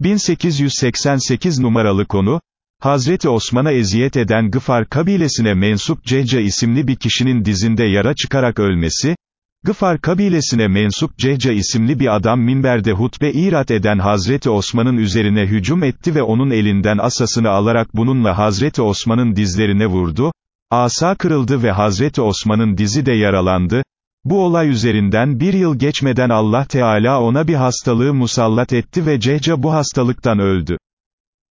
1888 numaralı konu, Hazreti Osman'a eziyet eden Gıfar kabilesine mensup Cehca isimli bir kişinin dizinde yara çıkarak ölmesi, Gıfar kabilesine mensup Cehca isimli bir adam minberde hutbe irat eden Hazreti Osman'ın üzerine hücum etti ve onun elinden asasını alarak bununla Hazreti Osman'ın dizlerine vurdu, asa kırıldı ve Hazreti Osman'ın dizi de yaralandı, bu olay üzerinden bir yıl geçmeden Allah Teala ona bir hastalığı musallat etti ve Cehca bu hastalıktan öldü.